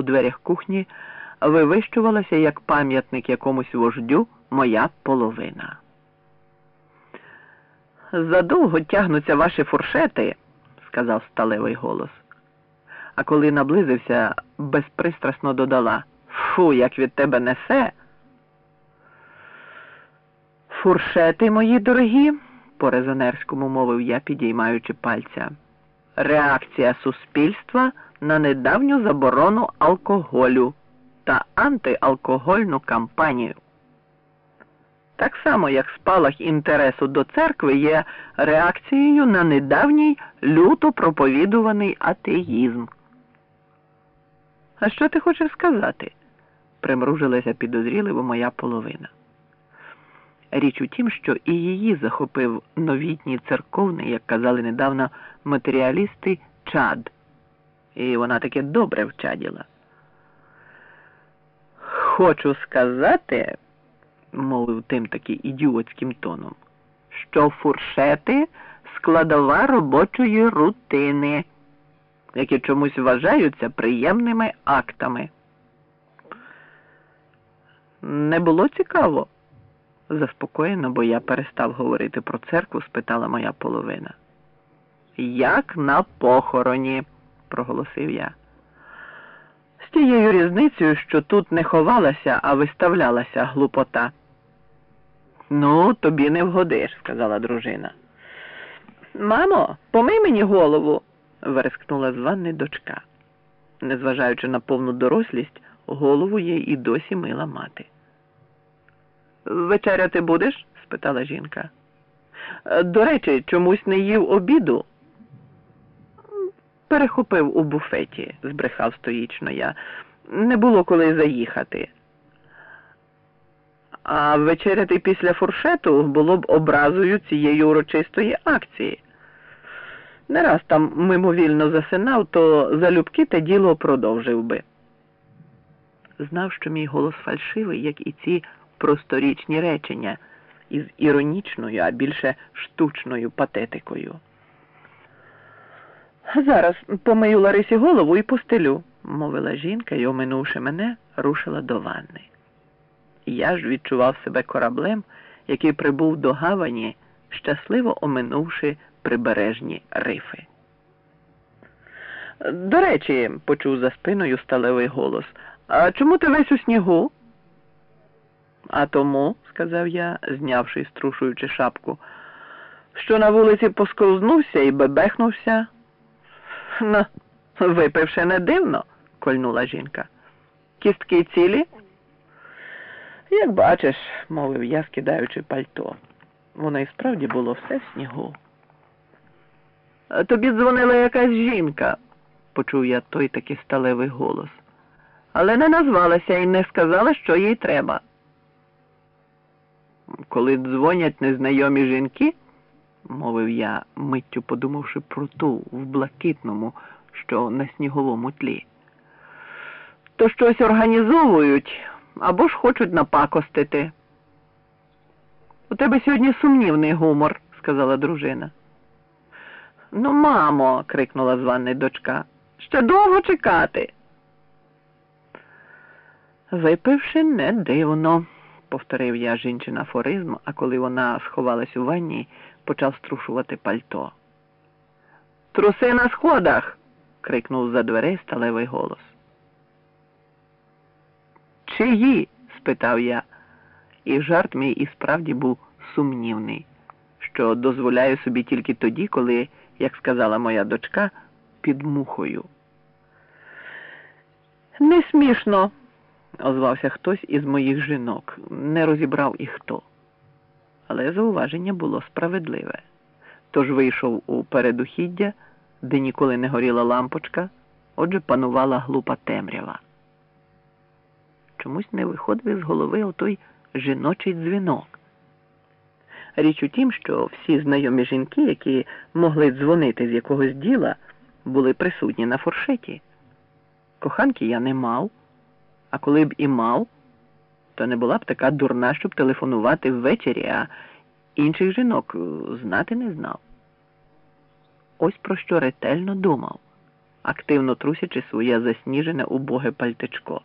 у дверях кухні вивищувалася як пам'ятник якомусь вождю моя половина. Задовго тягнуться ваші фуршети, сказав сталевий голос. А коли наблизився, безпристрасно додала Фу, як від тебе несе. Фуршети, мої дорогі, по резонерському мовив я, підіймаючи пальця. Реакція суспільства на недавню заборону алкоголю та антиалкогольну кампанію. Так само, як спалах інтересу до церкви є реакцією на недавній люто проповідуваний атеїзм. А що ти хочеш сказати? примружилася підозріливо моя половина. Річ у тім, що і її захопив новітній церковний, як казали недавно матеріалісти, чад, і вона таки добре вчаділа. Хочу сказати, мовив тим таки ідіотським тоном, що фуршети складова робочої рутини, які чомусь вважаються приємними актами. Не було цікаво? Заспокоєно, бо я перестав говорити про церкву, спитала моя половина. Як на похороні, проголосив я. З тією різницею, що тут не ховалася, а виставлялася глупота. Ну, тобі не вгодиш, сказала дружина. Мамо, помий мені голову, верескнула з ванни дочка. Незважаючи на повну дорослість, голову їй і досі мила мати. Вечеряти будеш? спитала жінка. До речі, чомусь не їв обіду. Перехопив у буфеті, збрехав стоїчно я. Не було коли заїхати. А вечеряти після фуршету було б образою цієї урочистої акції. Не раз там мимовільно засинав, то залюбки те діло продовжив би. Знав, що мій голос фальшивий, як і ці просторічні речення із іронічною, а більше штучною патетикою. Зараз помию Ларисі голову і постелю, мовила жінка і, оминувши мене, рушила до ванни. Я ж відчував себе кораблем, який прибув до гавані, щасливо оминувши прибережні рифи. До речі, почув за спиною сталевий голос. А чому ти весь у снігу? А тому, сказав я, знявши і струшуючи шапку, що на вулиці посковзнувся і бебехнувся. Ну, випивши не дивно, кольнула жінка. Кістки цілі? Як бачиш, мовив я, скидаючи пальто. Воно і справді було все в снігу. Тобі дзвонила якась жінка, почув я той такий сталевий голос, але не назвалася і не сказала, що їй треба. Коли дзвонять незнайомі жінки, мовив я, миттю подумавши про ту в блакитному, що на сніговому тлі, то щось організовують або ж хочуть напакостити. У тебе сьогодні сумнівний гумор, сказала дружина. Ну, мамо, крикнула з ванни дочка, ще довго чекати. Випивши не дивно повторив я жінчин афоризм, а коли вона сховалась у ванні, почав струшувати пальто. Труси на сходах. крикнув за дверей сталевий голос. Чиї? спитав я, і жарт мій і справді був сумнівний, що дозволяю собі тільки тоді, коли, як сказала моя дочка, під мухою. Не смішно, озвався хтось із моїх жінок, не розібрав і хто. Але зауваження було справедливе. Тож вийшов у передухіддя, де ніколи не горіла лампочка, отже панувала глупа темрява. Чомусь не виходив з голови отой жіночий дзвінок. Річ у тім, що всі знайомі жінки, які могли дзвонити з якогось діла, були присутні на фуршеті. Коханки я не мав. А коли б і мав, то не була б така дурна, щоб телефонувати ввечері, а інших жінок знати не знав. Ось про що ретельно думав. активно трусячи своє засніжене убоге пальтечко.